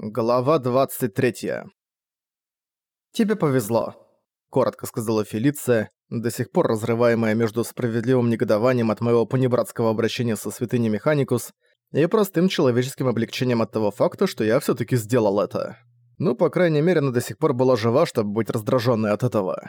Глава 23. «Тебе повезло», — коротко сказала Фелиция, до сих пор разрываемая между справедливым негодованием от моего понебратского обращения со святыней Механикус и простым человеческим облегчением от того факта, что я всё таки сделал это. Ну, по крайней мере, она до сих пор была жива, чтобы быть раздражённой от этого.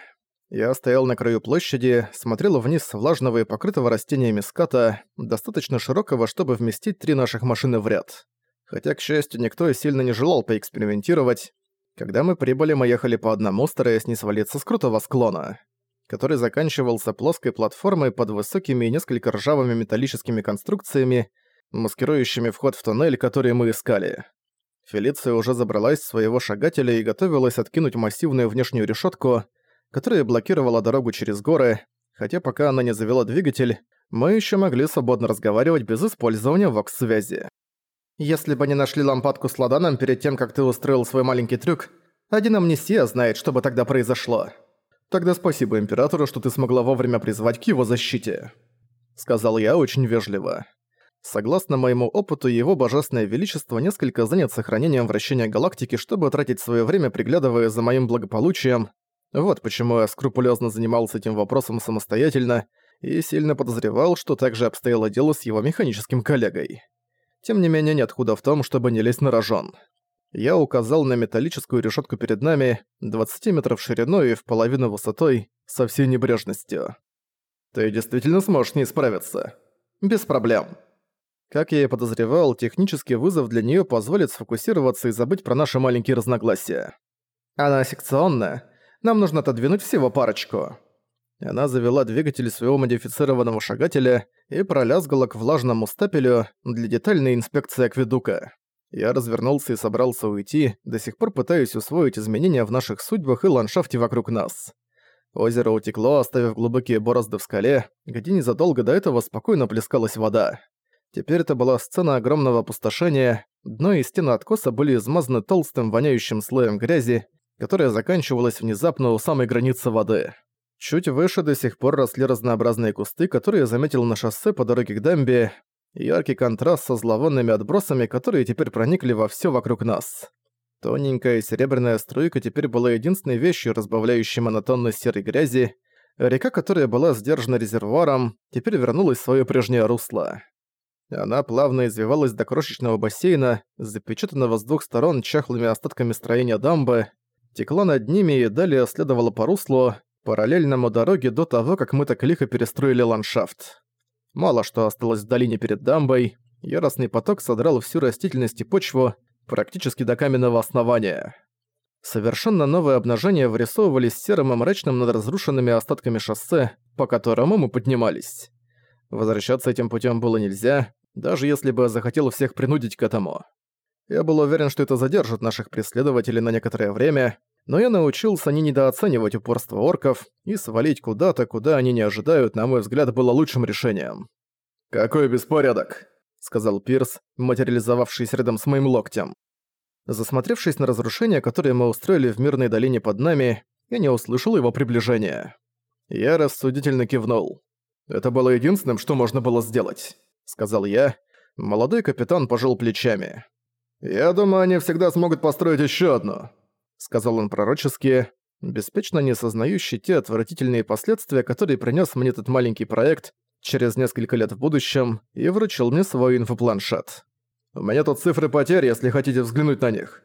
Я стоял на краю площади, смотрел вниз с влажного и покрытого растениями ската, достаточно широкого, чтобы вместить три наших машины в ряд. Хотя, к счастью, никто и сильно не желал поэкспериментировать. Когда мы прибыли, мы ехали по одному, стараясь не свалиться с крутого склона, который заканчивался плоской платформой под высокими и несколько ржавыми металлическими конструкциями, маскирующими вход в туннель, который мы искали. Фелиция уже забралась с своего шагателя и готовилась откинуть массивную внешнюю решетку, которая блокировала дорогу через горы, хотя пока она не завела двигатель, мы еще могли свободно разговаривать без использования вокс-связи. Если бы не нашли лампадку с ладаном перед тем, как ты устроил свой маленький трюк, один амнисия знает, что бы тогда произошло. Тогда спасибо Императору, что ты смогла вовремя призвать к его защите. Сказал я очень вежливо. Согласно моему опыту, его божественное величество несколько занят сохранением вращения галактики, чтобы тратить свое время, приглядывая за моим благополучием. Вот почему я скрупулезно занимался этим вопросом самостоятельно и сильно подозревал, что также обстояло дело с его механическим коллегой. Тем не менее, нет худа в том, чтобы не лезть на рожон. Я указал на металлическую решетку перед нами, 20 метров шириной и в половину высотой, со всей небрежностью. «Ты действительно сможешь с ней справиться?» «Без проблем». Как я и подозревал, технический вызов для нее позволит сфокусироваться и забыть про наши маленькие разногласия. Она секционная. Нам нужно отодвинуть всего парочку. Она завела двигатель своего модифицированного шагателя и пролязгала к влажному стапелю для детальной инспекции акведука. Я развернулся и собрался уйти, до сих пор пытаясь усвоить изменения в наших судьбах и ландшафте вокруг нас. Озеро утекло, оставив глубокие борозды в скале, где незадолго до этого спокойно плескалась вода. Теперь это была сцена огромного опустошения, дно и стены откоса были измазаны толстым воняющим слоем грязи, которая заканчивалась внезапно у самой границы воды. Чуть выше до сих пор росли разнообразные кусты, которые я заметил на шоссе по дороге к дамбе, яркий контраст со зловонными отбросами, которые теперь проникли во всё вокруг нас. Тоненькая серебряная струйка теперь была единственной вещью, разбавляющей монотонность серой грязи. Река, которая была сдержана резервуаром, теперь вернулась в своё прежнее русло. Она плавно извивалась до крошечного бассейна, запечатанного с двух сторон чахлыми остатками строения дамбы, текла над ними и далее следовала по руслу, параллельному дороге до того, как мы так лихо перестроили ландшафт. Мало что осталось в долине перед дамбой, яростный поток содрал всю растительность и почву практически до каменного основания. Совершенно новые обнажения вырисовывались серым и мрачным над разрушенными остатками шоссе, по которому мы поднимались. Возвращаться этим путем было нельзя, даже если бы я захотел всех принудить к этому. Я был уверен, что это задержит наших преследователей на некоторое время, но я научился не недооценивать упорство орков и свалить куда-то, куда они не ожидают, на мой взгляд, было лучшим решением. «Какой беспорядок!» — сказал Пирс, материализовавшись рядом с моим локтем. Засмотревшись на разрушения, которые мы устроили в мирной долине под нами, я не услышал его приближения. Я рассудительно кивнул. «Это было единственным, что можно было сделать», — сказал я. Молодой капитан пожал плечами. «Я думаю, они всегда смогут построить еще одну сказал он пророчески, беспечно не осознающий те отвратительные последствия, которые принес мне этот маленький проект через несколько лет в будущем, и вручил мне свой инфопланшет. «У меня тут цифры потерь, если хотите взглянуть на них».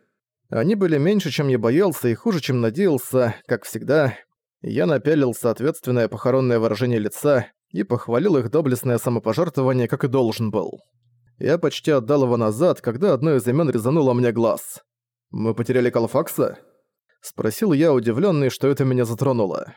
Они были меньше, чем я боялся, и хуже, чем надеялся, как всегда. Я напялил соответственное похоронное выражение лица и похвалил их доблестное самопожертвование, как и должен был. Я почти отдал его назад, когда одно из имен резануло мне глаз. «Мы потеряли Калфакса?» Спросил я, удивленный, что это меня затронуло.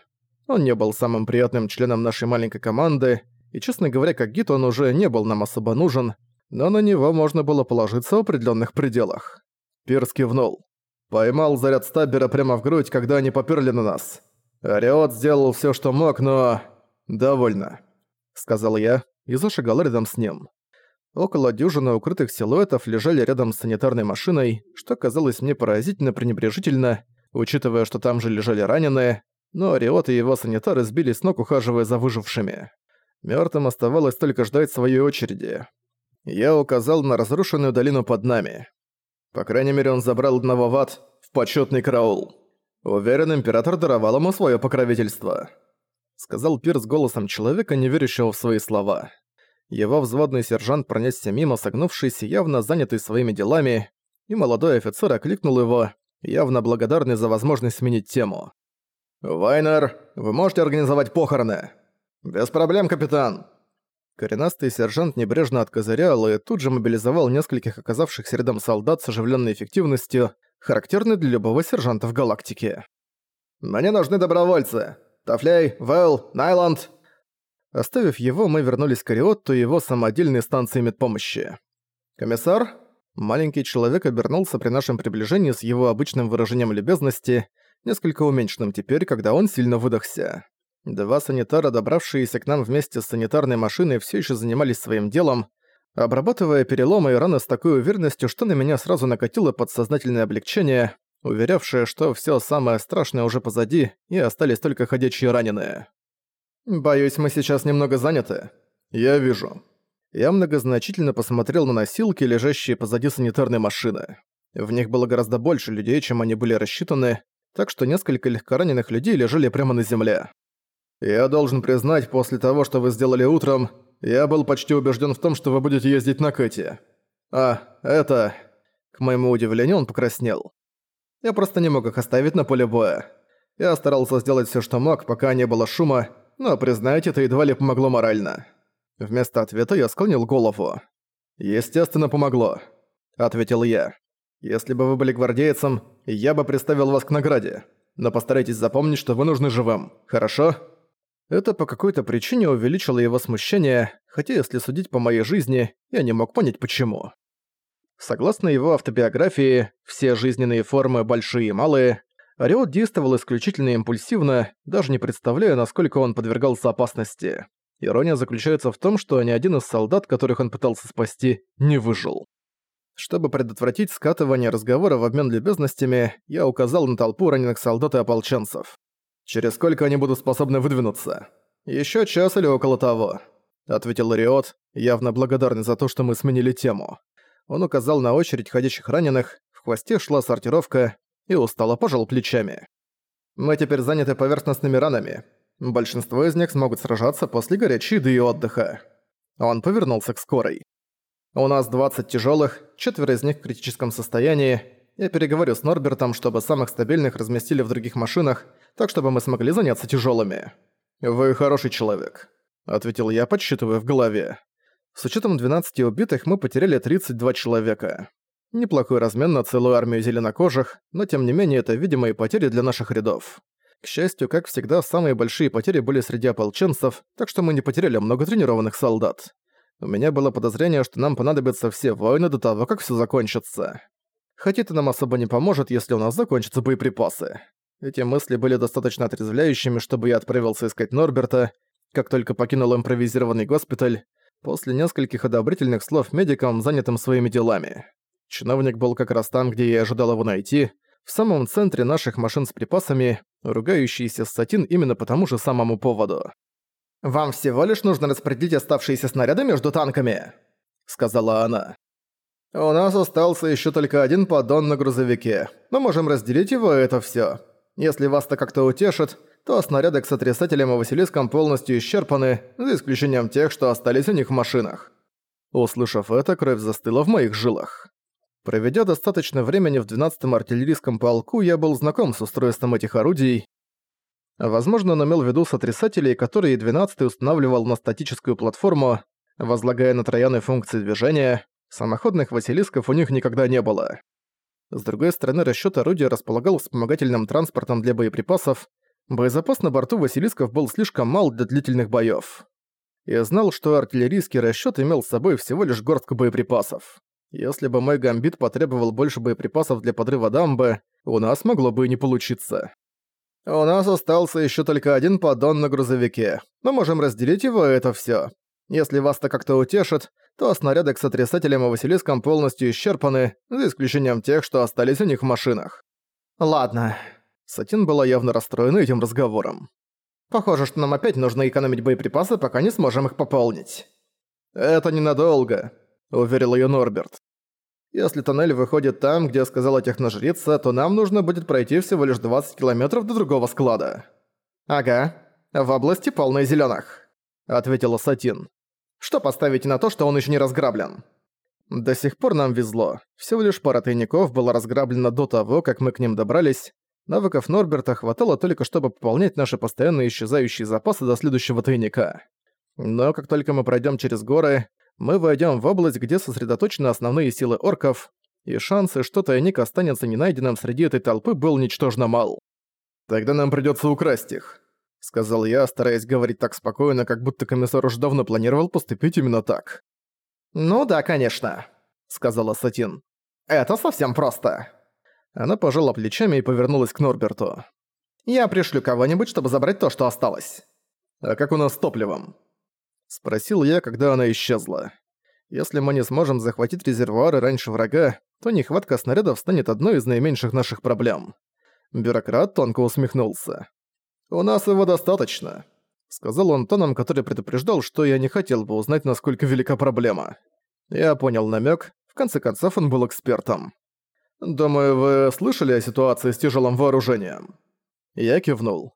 Он не был самым приятным членом нашей маленькой команды, и, честно говоря, как гид он уже не был нам особо нужен, но на него можно было положиться в определенных пределах. Пирс кивнул. Поймал заряд стаббера прямо в грудь, когда они попёрли на нас. Ариот сделал все, что мог, но... «Довольно», — сказал я и зашагал рядом с ним. Около дюжины укрытых силуэтов лежали рядом с санитарной машиной, что казалось мне поразительно пренебрежительно, учитывая, что там же лежали раненые, но Риот и его санитары сбились с ног, ухаживая за выжившими. Мёртвым оставалось только ждать своей очереди. Я указал на разрушенную долину под нами. По крайней мере, он забрал одного ват в почетный караул. Уверен, император даровал ему свое покровительство. Сказал Пирс голосом человека, не верящего в свои слова. Его взводный сержант пронесся мимо, согнувшись, явно занятый своими делами, и молодой офицер окликнул его, явно благодарный за возможность сменить тему. «Вайнер, вы можете организовать похороны?» «Без проблем, капитан!» Коренастый сержант небрежно откозырял и тут же мобилизовал нескольких оказавшихся рядом солдат с оживленной эффективностью, характерной для любого сержанта в галактике. «Мне нужны добровольцы! Тафлей, Вэл, Найланд!» Оставив его, мы вернулись к Ариотту и его самодельной станции медпомощи. «Комиссар?» Маленький человек обернулся при нашем приближении с его обычным выражением любезности, несколько уменьшенным теперь, когда он сильно выдохся. Два санитара, добравшиеся к нам вместе с санитарной машиной, все еще занимались своим делом, обрабатывая переломы и раны с такой уверенностью, что на меня сразу накатило подсознательное облегчение, уверявшее, что все самое страшное уже позади, и остались только ходячие раненые. «Боюсь, мы сейчас немного заняты». «Я вижу». Я многозначительно посмотрел на носилки, лежащие позади санитарной машины. В них было гораздо больше людей, чем они были рассчитаны, так что несколько легкораненых людей лежали прямо на земле. «Я должен признать, после того, что вы сделали утром, я был почти убежден в том, что вы будете ездить на Кэти. А, это...» К моему удивлению, он покраснел. Я просто не мог их оставить на поле боя. Я старался сделать все, что мог, пока не было шума, но, признайте, это едва ли помогло морально. Вместо ответа я склонил голову. «Естественно, помогло», — ответил я. «Если бы вы были гвардейцем, я бы представил вас к награде. Но постарайтесь запомнить, что вы нужны живым, хорошо?» Это по какой-то причине увеличило его смущение, хотя если судить по моей жизни, я не мог понять почему. Согласно его автобиографии, все жизненные формы, большие и малые, Ариот действовал исключительно импульсивно, даже не представляя, насколько он подвергался опасности. Ирония заключается в том, что ни один из солдат, которых он пытался спасти, не выжил. Чтобы предотвратить скатывание разговора в обмен любезностями, я указал на толпу раненых солдат и ополченцев. «Через сколько они будут способны выдвинуться?» «Ещё час или около того», — ответил Риот, явно благодарный за то, что мы сменили тему. Он указал на очередь ходящих раненых, в хвосте шла сортировка, и устало пожал плечами. «Мы теперь заняты поверхностными ранами. Большинство из них смогут сражаться после горячей еды и отдыха». Он повернулся к скорой. «У нас 20 тяжелых, четверо из них в критическом состоянии. Я переговорю с Норбертом, чтобы самых стабильных разместили в других машинах, так чтобы мы смогли заняться тяжелыми. «Вы хороший человек», — ответил я, подсчитывая в голове. С учетом 12 убитых мы потеряли 32 человека. Неплохой размен на целую армию зеленокожих, но тем не менее это видимые потери для наших рядов. К счастью, как всегда, самые большие потери были среди ополченцев, так что мы не потеряли много тренированных солдат. У меня было подозрение, что нам понадобятся все воины до того, как все закончится. Хотя это нам особо не поможет, если у нас закончатся боеприпасы. Эти мысли были достаточно отрезвляющими, чтобы я отправился искать Норберта, как только покинул импровизированный госпиталь, после нескольких одобрительных слов медикам, занятым своими делами. Чиновник был как раз там, где я ожидал его найти, в самом центре наших машин с припасами, ругающийся Сатин именно по тому же самому поводу. «Вам всего лишь нужно распределить оставшиеся снаряды между танками», — сказала она. «У нас остался еще только один поддон на грузовике. Мы можем разделить его, и это все. Если вас-то как-то утешит, то снаряды к сотрясателям и Василискам полностью исчерпаны, за исключением тех, что остались у них в машинах». Услышав это, кровь застыла в моих жилах. Проведя достаточно времени в 12-м артиллерийском полку, я был знаком с устройством этих орудий. Возможно, он имел в виду сотрясателей, которые 12-й устанавливал на статическую платформу, возлагая на трояны функции движения. Самоходных Василисков у них никогда не было. С другой стороны, расчёт орудия располагал вспомогательным транспортом для боеприпасов. Боезапас на борту Василисков был слишком мал для длительных боёв. Я знал, что артиллерийский расчёт имел с собой всего лишь горстку боеприпасов. Если бы мой гамбит потребовал больше боеприпасов для подрыва дамбы, у нас могло бы и не получиться. У нас остался еще только один поддон на грузовике. Мы можем разделить его, и это все. Если вас-то как-то утешит, то снаряды к сотрясателям и Василискам полностью исчерпаны, за исключением тех, что остались у них в машинах. Ладно. Сатин была явно расстроена этим разговором. Похоже, что нам опять нужно экономить боеприпасы, пока не сможем их пополнить. Это ненадолго. — уверил её Норберт. Если тоннель выходит там, где сказала техножрица, то нам нужно будет пройти всего лишь 20 километров до другого склада». «Ага, в области полной зелёных», — ответила Сатин. «Что поставите на то, что он ещё не разграблен?» До сих пор нам везло. Всего лишь пара тайников была разграблена до того, как мы к ним добрались. Навыков Норберта хватало только, чтобы пополнять наши постоянно исчезающие запасы до следующего тайника. Но как только мы пройдем через горы, мы войдем в область, где сосредоточены основные силы орков, и шансы, что тайник останется ненайденным среди этой толпы, был ничтожно мал. «Тогда нам придется украсть их», — сказал я, стараясь говорить так спокойно, как будто комиссар уж давно планировал поступить именно так. «Ну да, конечно», — сказала Сатин. «Это совсем просто». Она пожала плечами и повернулась к Норберту. «Я пришлю кого-нибудь, чтобы забрать то, что осталось». «А как у нас с топливом?» Спросил я, когда она исчезла. Если мы не сможем захватить резервуары раньше врага, то нехватка снарядов станет одной из наименьших наших проблем. Бюрократ тонко усмехнулся. «У нас его достаточно», — сказал он тоном, который предупреждал, что я не хотел бы узнать, насколько велика проблема. Я понял намек. В конце концов, он был экспертом. «Думаю, вы слышали о ситуации с тяжелым вооружением?» Я кивнул.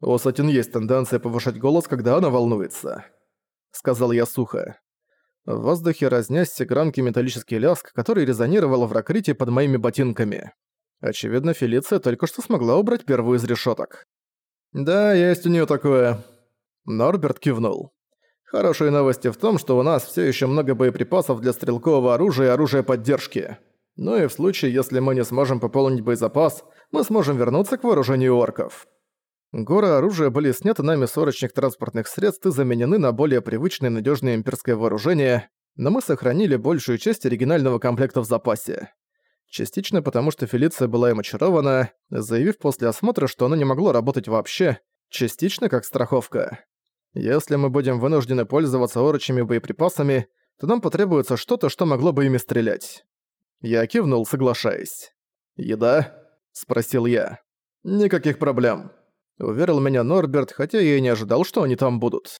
У Сатин есть тенденция повышать голос, когда она волнуется. Сказал я сухо. В воздухе разнесся громкий металлический лязг, который резонировал в ракрите под моими ботинками. Очевидно, Фелиция только что смогла убрать первую из решеток. «Да, есть у нее такое». Норберт кивнул. Хорошие новости в том, что у нас все еще много боеприпасов для стрелкового оружия и оружия поддержки. Ну и в случае, если мы не сможем пополнить боезапас, мы сможем вернуться к вооружению орков. Горы оружия были сняты нами с орочных транспортных средств и заменены на более привычное надежное имперское вооружение, но мы сохранили большую часть оригинального комплекта в запасе. Частично потому, что Фелиция была им очарована, заявив после осмотра, что она не могла работать вообще, частично как страховка. Если мы будем вынуждены пользоваться орочими боеприпасами, то нам потребуется что-то, что могло бы ими стрелять. Я кивнул, соглашаясь. «Еда?» – спросил я. «Никаких проблем», – уверил меня Норберт, хотя я и не ожидал, что они там будут.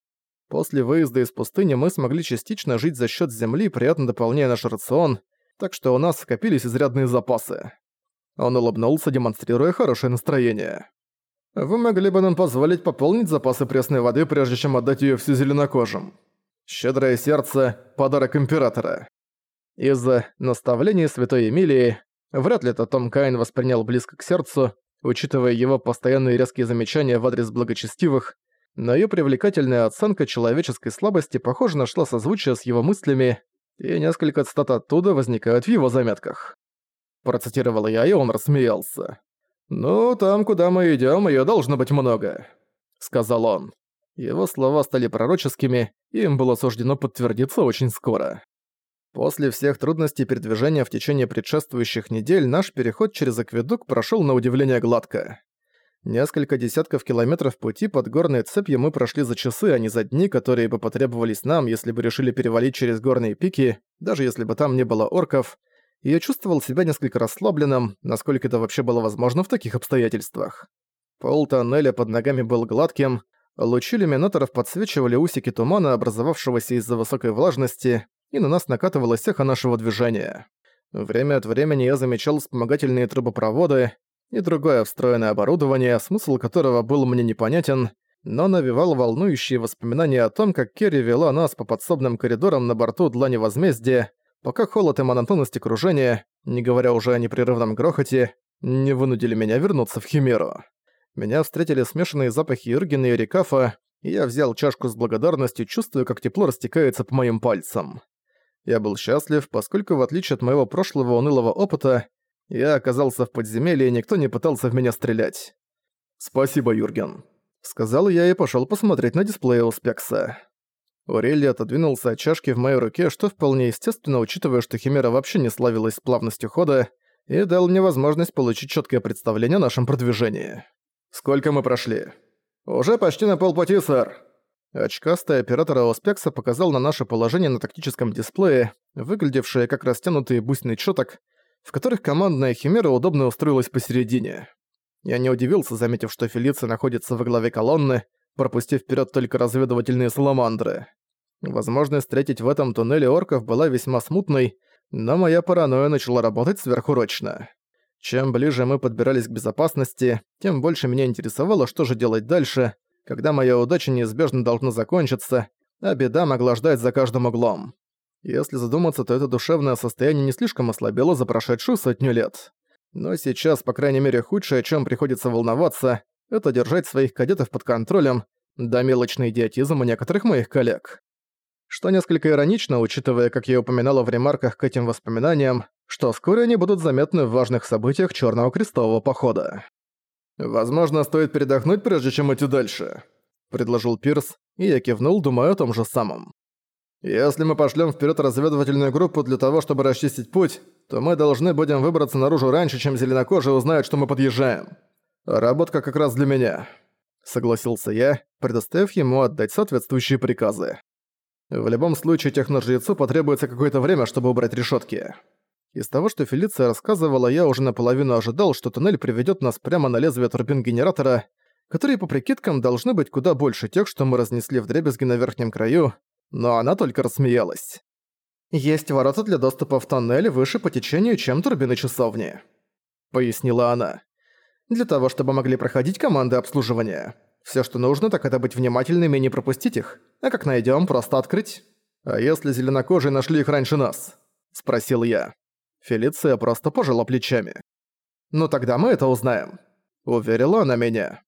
После выезда из пустыни мы смогли частично жить за счет земли, приятно дополняя наш рацион, так что у нас скопились изрядные запасы. Он улыбнулся, демонстрируя хорошее настроение. Вы могли бы нам позволить пополнить запасы пресной воды, прежде чем отдать её всю зеленокожим. Щедрое сердце – подарок Императора. Из-за наставлений Святой Эмилии вряд ли это Том Кайн воспринял близко к сердцу, учитывая его постоянные резкие замечания в адрес благочестивых, но её привлекательная оценка человеческой слабости, похоже, нашла созвучие с его мыслями, и несколько цитат оттуда возникают в его заметках. Процитировал я, и он рассмеялся. «Ну, там, куда мы идём, её должно быть много», — сказал он. Его слова стали пророческими, и им было суждено подтвердиться очень скоро. После всех трудностей передвижения в течение предшествующих недель наш переход через акведук прошёл на удивление гладко. Несколько десятков километров пути под горной цепью мы прошли за часы, а не за дни, которые бы потребовались нам, если бы решили перевалить через горные пики, даже если бы там не было орков, и я чувствовал себя несколько расслабленным, насколько это вообще было возможно в таких обстоятельствах. Пол тоннеля под ногами был гладким, лучи иллюминаторов подсвечивали усики тумана, образовавшегося из-за высокой влажности, и на нас накатывалось эхо нашего движения. Время от времени я замечал вспомогательные трубопроводы и другое встроенное оборудование, смысл которого был мне непонятен, но навевал волнующие воспоминания о том, как Керри вела нас по подсобным коридорам на борту Длани Возмездия, пока холод и монотонность окружения, не говоря уже о непрерывном грохоте, не вынудили меня вернуться в Химеру. Меня встретили смешанные запахи Иргена и Рикафа, и я взял чашку с благодарностью, чувствуя, как тепло растекается по моим пальцам. Я был счастлив, поскольку, в отличие от моего прошлого унылого опыта, я оказался в подземелье, и никто не пытался в меня стрелять. «Спасибо, Юрген», — сказал я и пошёл посмотреть на дисплей у Спекса. Урелли отодвинулся от чашки в моей руке, что вполне естественно, учитывая, что Химера вообще не славилась плавностью хода, и дал мне возможность получить четкое представление о нашем продвижении. «Сколько мы прошли?» «Уже почти на полпути, сэр». Очкастый оператор Аоспекса показал на наше положение на тактическом дисплее, выглядевшее как растянутые бусины чёток, в которых командная Химера удобно устроилась посередине. Я не удивился, заметив, что Фелиция находится во главе колонны, пропустив вперед только разведывательные саламандры. Возможность встретить в этом туннеле орков была весьма смутной, но моя паранойя начала работать сверхурочно. Чем ближе мы подбирались к безопасности, тем больше меня интересовало, что же делать дальше, когда моя удача неизбежно должна закончиться, а беда могла ждать за каждым углом. Если задуматься, то это душевное состояние не слишком ослабело за прошедшую сотню лет. Но сейчас, по крайней мере, худшее, о чем приходится волноваться, это держать своих кадетов под контролем, до мелочный идиотизм у некоторых моих коллег. Что несколько иронично, учитывая, как я упоминала в ремарках к этим воспоминаниям, что вскоре они будут заметны в важных событиях Черного крестового похода. «Возможно, стоит передохнуть, прежде чем идти дальше», — предложил Пирс, и я кивнул, думая о том же самом. «Если мы пошлем вперед разведывательную группу для того, чтобы расчистить путь, то мы должны будем выбраться наружу раньше, чем зеленокожие узнают, что мы подъезжаем. Работка как раз для меня», — согласился я, предоставив ему отдать соответствующие приказы. «В любом случае, техножрецу потребуется какое-то время, чтобы убрать решетки. Из того, что Фелиция рассказывала, я уже наполовину ожидал, что туннель приведет нас прямо на лезвие турбин генератора, которые по прикидкам должны быть куда больше тех, что мы разнесли в дребезги на верхнем краю, но она только рассмеялась. «Есть ворота для доступа в тоннель выше по течению, чем турбины часовни», — пояснила она. «Для того, чтобы могли проходить команды обслуживания. Все, что нужно, так это быть внимательными и не пропустить их, а как найдем, просто открыть». «А если зеленокожие нашли их раньше нас?» — спросил я. Фелиция просто пожала плечами. «Ну тогда мы это узнаем», — уверила она меня.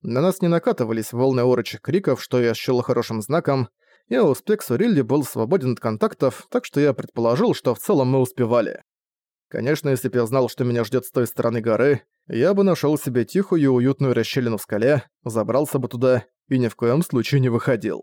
На нас не накатывались волны орочих криков, что я счёл хорошим знаком, и успех Сурилли был свободен от контактов, так что я предположил, что в целом мы успевали. Конечно, если бы я знал, что меня ждет с той стороны горы, я бы нашел себе тихую и уютную расщелину в скале, забрался бы туда и ни в коем случае не выходил.